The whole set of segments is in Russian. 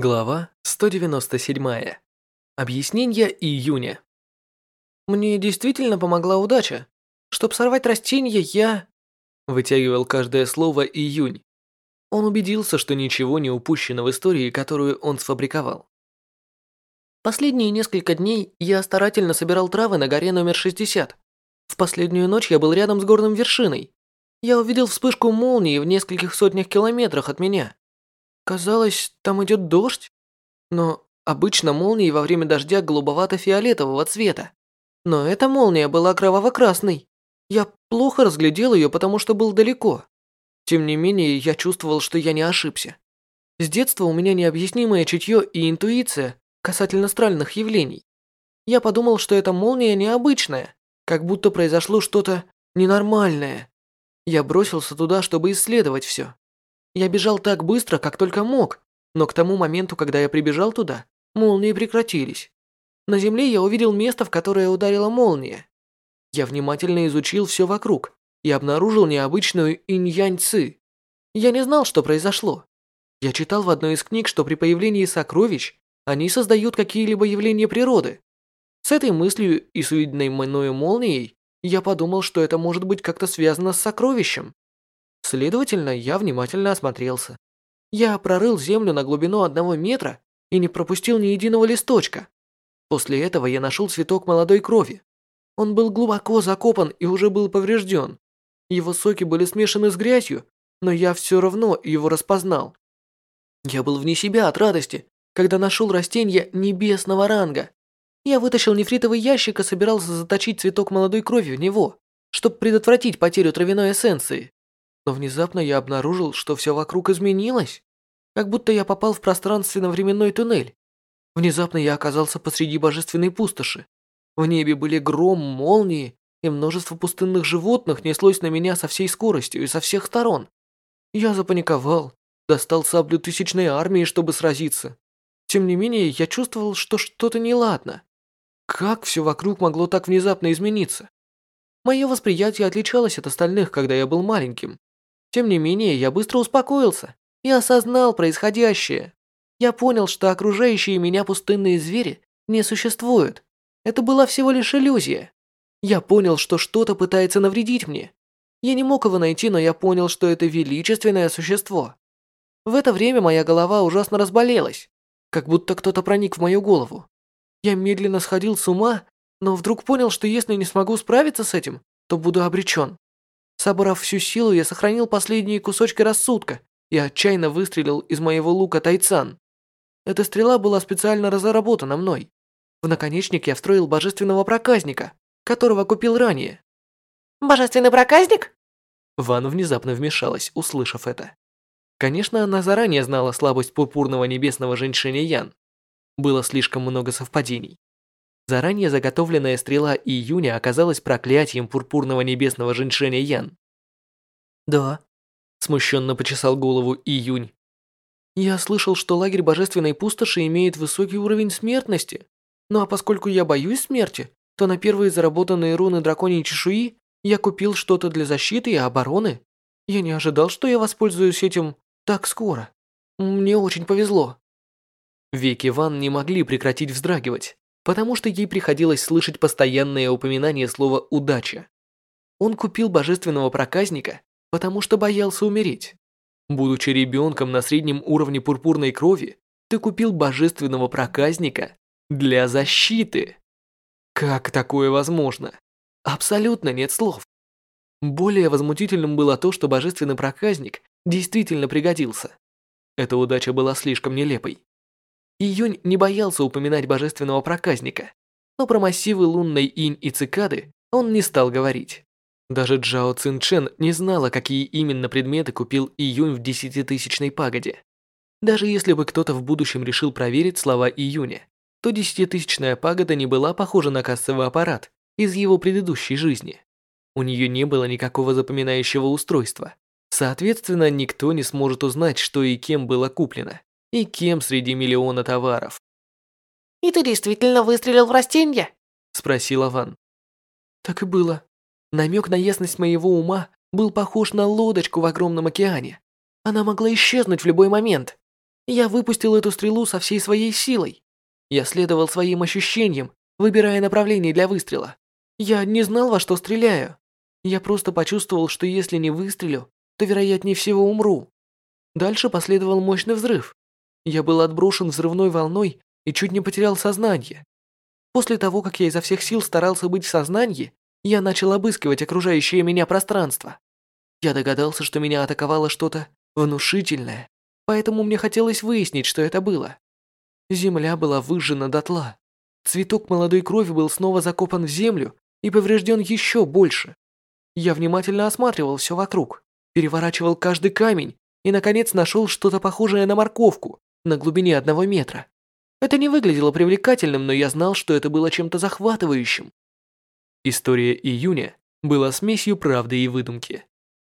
Глава 197. Объяснение июня. Мне действительно помогла удача. Чтобы сорвать растение, я... Вытягивал каждое слово июнь. Он убедился, что ничего не упущено в истории, которую он сфабриковал. Последние несколько дней я старательно собирал травы на горе номер 60. В последнюю ночь я был рядом с горным вершиной. Я увидел вспышку молнии в нескольких сотнях километрах от меня. Казалось, там идет дождь. Но обычно молнии во время дождя голубовато-фиолетового цвета. Но эта молния была кроваво-красной. Я плохо разглядел ее, потому что был далеко. Тем не менее, я чувствовал, что я не ошибся. С детства у меня необъяснимое чутье и интуиция касательно стральных явлений. Я подумал, что эта молния необычная, как будто произошло что-то ненормальное. Я бросился туда, чтобы исследовать все. Я бежал так быстро, как только мог, но к тому моменту, когда я прибежал туда, молнии прекратились. На земле я увидел место, в которое ударила молния. Я внимательно изучил все вокруг и обнаружил необычную инь-янь-ци. Я не знал, что произошло. Я читал в одной из книг, что при появлении сокровищ они создают какие-либо явления природы. С этой мыслью и с увиденной мною молнией я подумал, что это может быть как-то связано с сокровищем. Следовательно, я внимательно осмотрелся. Я прорыл землю на глубину одного метра и не пропустил ни единого листочка. После этого я нашел цветок молодой крови. Он был глубоко закопан и уже был поврежден. Его соки были смешаны с грязью, но я все равно его распознал. Я был вне себя от радости, когда нашел растение небесного ранга. Я вытащил нефритовый ящик и собирался заточить цветок молодой крови в него, чтобы предотвратить потерю травяной эссенции но внезапно я обнаружил, что все вокруг изменилось, как будто я попал в пространственно-временной туннель. Внезапно я оказался посреди божественной пустоши. В небе были гром, молнии, и множество пустынных животных неслось на меня со всей скоростью и со всех сторон. Я запаниковал, достал саблю тысячной армии, чтобы сразиться. Тем не менее, я чувствовал, что что-то неладно. Как все вокруг могло так внезапно измениться? Мое восприятие отличалось от остальных, когда я был маленьким. Тем не менее, я быстро успокоился и осознал происходящее. Я понял, что окружающие меня пустынные звери не существуют. Это была всего лишь иллюзия. Я понял, что что-то пытается навредить мне. Я не мог его найти, но я понял, что это величественное существо. В это время моя голова ужасно разболелась, как будто кто-то проник в мою голову. Я медленно сходил с ума, но вдруг понял, что если не смогу справиться с этим, то буду обречен. Собрав всю силу, я сохранил последние кусочки рассудка и отчаянно выстрелил из моего лука Тайцан. Эта стрела была специально разработана мной. В наконечник я встроил божественного проказника, которого купил ранее. «Божественный проказник?» Ван внезапно вмешалась, услышав это. Конечно, она заранее знала слабость пурпурного небесного женьшеня Ян. Было слишком много совпадений. Заранее заготовленная стрела июня оказалась проклятием пурпурного небесного женьшеня Ян. «Да», – смущенно почесал голову июнь. «Я слышал, что лагерь Божественной Пустоши имеет высокий уровень смертности. Ну а поскольку я боюсь смерти, то на первые заработанные руны драконьей чешуи я купил что-то для защиты и обороны. Я не ожидал, что я воспользуюсь этим так скоро. Мне очень повезло». Веки Ван не могли прекратить вздрагивать потому что ей приходилось слышать постоянное упоминание слова «удача». Он купил божественного проказника, потому что боялся умереть. Будучи ребенком на среднем уровне пурпурной крови, ты купил божественного проказника для защиты. Как такое возможно? Абсолютно нет слов. Более возмутительным было то, что божественный проказник действительно пригодился. Эта удача была слишком нелепой. Июнь не боялся упоминать божественного проказника, но про массивы лунной инь и цикады он не стал говорить. Даже Джао Цинчен не знала, какие именно предметы купил Июнь в десятитысячной пагоде. Даже если бы кто-то в будущем решил проверить слова Июня, то десятитысячная пагода не была похожа на кассовый аппарат из его предыдущей жизни. У нее не было никакого запоминающего устройства. Соответственно, никто не сможет узнать, что и кем было куплено и кем среди миллиона товаров. «И ты действительно выстрелил в растение?» – спросила Ван. Так и было. Намек на ясность моего ума был похож на лодочку в огромном океане. Она могла исчезнуть в любой момент. Я выпустил эту стрелу со всей своей силой. Я следовал своим ощущениям, выбирая направление для выстрела. Я не знал, во что стреляю. Я просто почувствовал, что если не выстрелю, то вероятнее всего умру. Дальше последовал мощный взрыв. Я был отброшен взрывной волной и чуть не потерял сознание. После того, как я изо всех сил старался быть в сознании, я начал обыскивать окружающее меня пространство. Я догадался, что меня атаковало что-то внушительное, поэтому мне хотелось выяснить, что это было. Земля была выжжена дотла. Цветок молодой крови был снова закопан в землю и поврежден еще больше. Я внимательно осматривал все вокруг, переворачивал каждый камень и, наконец, нашел что-то похожее на морковку на глубине одного метра. Это не выглядело привлекательным, но я знал, что это было чем-то захватывающим. История июня была смесью правды и выдумки.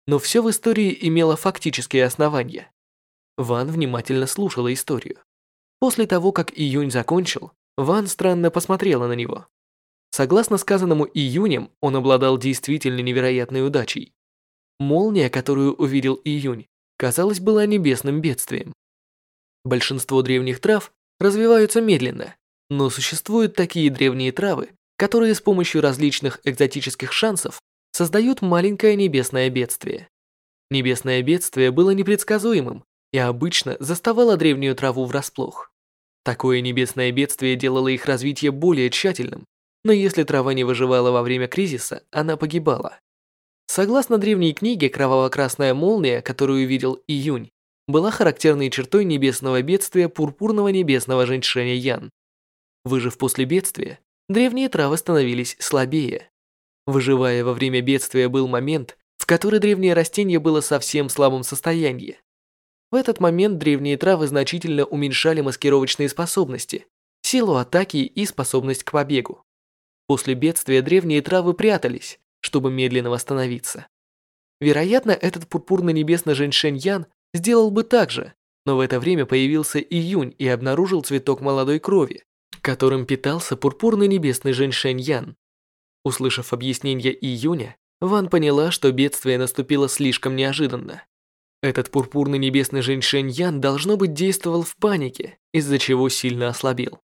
Но все в истории имело фактические основания. Ван внимательно слушала историю. После того, как июнь закончил, Ван странно посмотрела на него. Согласно сказанному июнем, он обладал действительно невероятной удачей. Молния, которую увидел июнь, казалось, была небесным бедствием. Большинство древних трав развиваются медленно, но существуют такие древние травы, которые с помощью различных экзотических шансов создают маленькое небесное бедствие. Небесное бедствие было непредсказуемым и обычно заставало древнюю траву врасплох. Такое небесное бедствие делало их развитие более тщательным, но если трава не выживала во время кризиса, она погибала. Согласно древней книге, кроваво-красная молния, которую видел Июнь, была характерной чертой небесного бедствия пурпурного небесного женьшеня Ян. Выжив после бедствия, древние травы становились слабее. Выживая во время бедствия был момент, в который древнее растение было совсем слабом состоянии. В этот момент древние травы значительно уменьшали маскировочные способности, силу атаки и способность к побегу. После бедствия древние травы прятались, чтобы медленно восстановиться. Вероятно, этот пурпурно-небесный женьшень Ян сделал бы так же, но в это время появился июнь и обнаружил цветок молодой крови, которым питался пурпурный небесный женьшень Ян. Услышав объяснение июня, Ван поняла, что бедствие наступило слишком неожиданно. Этот пурпурный небесный женьшень Ян должно быть действовал в панике, из-за чего сильно ослабел.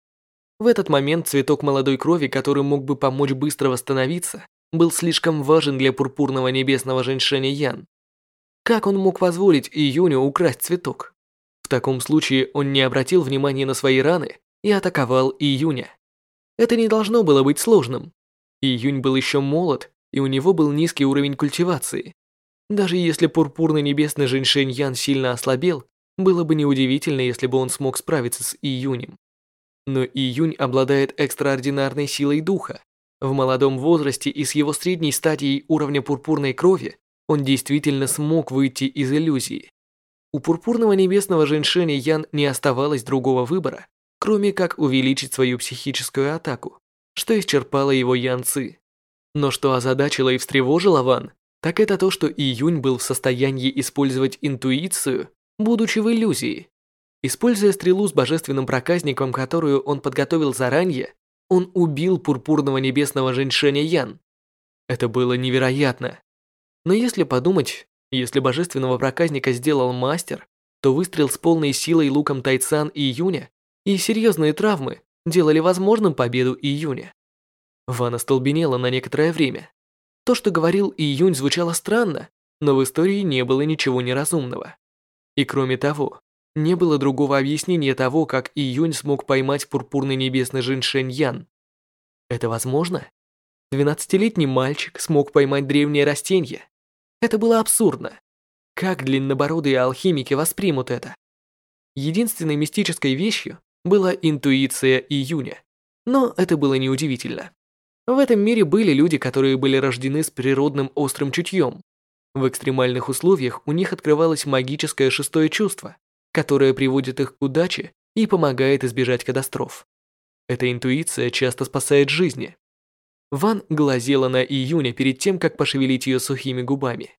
В этот момент цветок молодой крови, который мог бы помочь быстро восстановиться, был слишком важен для пурпурного небесного женьшеня Ян, как он мог позволить Июню украсть цветок? В таком случае он не обратил внимания на свои раны и атаковал Июня. Это не должно было быть сложным. Июнь был еще молод, и у него был низкий уровень культивации. Даже если пурпурный небесный женьшень Ян сильно ослабел, было бы неудивительно, если бы он смог справиться с Июнем. Но Июнь обладает экстраординарной силой духа. В молодом возрасте и с его средней стадией уровня пурпурной крови он действительно смог выйти из иллюзии. У пурпурного небесного женьшеня Ян не оставалось другого выбора, кроме как увеличить свою психическую атаку, что исчерпало его янцы. Но что озадачило и встревожило Ван, так это то, что Июнь был в состоянии использовать интуицию, будучи в иллюзии. Используя стрелу с божественным проказником, которую он подготовил заранее, он убил пурпурного небесного женьшеня Ян. Это было невероятно. Но если подумать, если божественного проказника сделал мастер, то выстрел с полной силой луком Тайцан и Июня и серьезные травмы делали возможным победу Июня. Ван остолбенела на некоторое время. То, что говорил Июнь, звучало странно, но в истории не было ничего неразумного. И кроме того, не было другого объяснения того, как Июнь смог поймать пурпурный небесный женьшень Ян. Это возможно? Двенадцатилетний мальчик смог поймать древнее растение. Это было абсурдно. Как длиннобородые алхимики воспримут это? Единственной мистической вещью была интуиция июня. Но это было неудивительно. В этом мире были люди, которые были рождены с природным острым чутьем. В экстремальных условиях у них открывалось магическое шестое чувство, которое приводит их к удаче и помогает избежать катастроф. Эта интуиция часто спасает жизни. Ван глазела на Июня перед тем, как пошевелить ее сухими губами.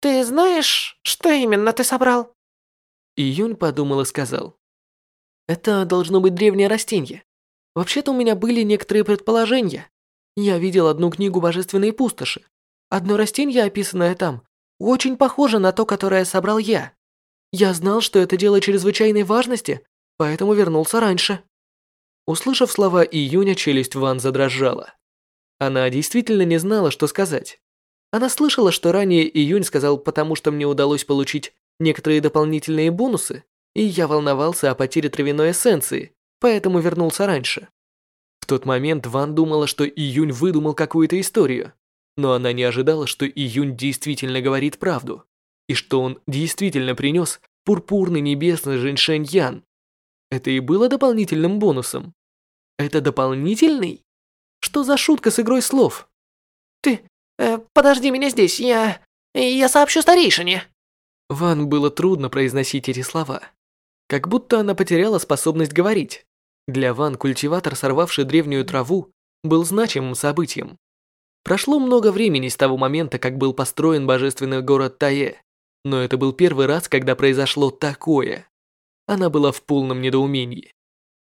«Ты знаешь, что именно ты собрал?» Июнь подумал и сказал. «Это должно быть древнее растение. Вообще-то у меня были некоторые предположения. Я видел одну книгу «Божественные пустоши». Одно растение, описанное там, очень похоже на то, которое собрал я. Я знал, что это дело чрезвычайной важности, поэтому вернулся раньше». Услышав слова Июня, челюсть Ван задрожала. Она действительно не знала, что сказать. Она слышала, что ранее Июнь сказал, потому что мне удалось получить некоторые дополнительные бонусы, и я волновался о потере травяной эссенции, поэтому вернулся раньше. В тот момент Ван думала, что Июнь выдумал какую-то историю, но она не ожидала, что Июнь действительно говорит правду, и что он действительно принес пурпурный небесный Женьшень Ян. Это и было дополнительным бонусом. Это дополнительный? Что за шутка с игрой слов? Ты, э, подожди меня здесь, я... я сообщу старейшине. Ван было трудно произносить эти слова. Как будто она потеряла способность говорить. Для Ван культиватор, сорвавший древнюю траву, был значимым событием. Прошло много времени с того момента, как был построен божественный город Тае, но это был первый раз, когда произошло такое. Она была в полном недоумении.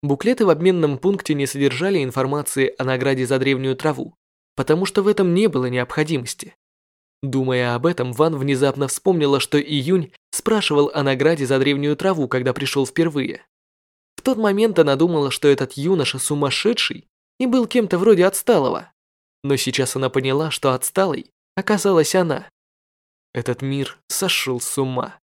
Буклеты в обменном пункте не содержали информации о награде за древнюю траву, потому что в этом не было необходимости. Думая об этом, Ван внезапно вспомнила, что Июнь спрашивал о награде за древнюю траву, когда пришел впервые. В тот момент она думала, что этот юноша сумасшедший и был кем-то вроде отсталого. Но сейчас она поняла, что отсталой оказалась она. Этот мир сошел с ума.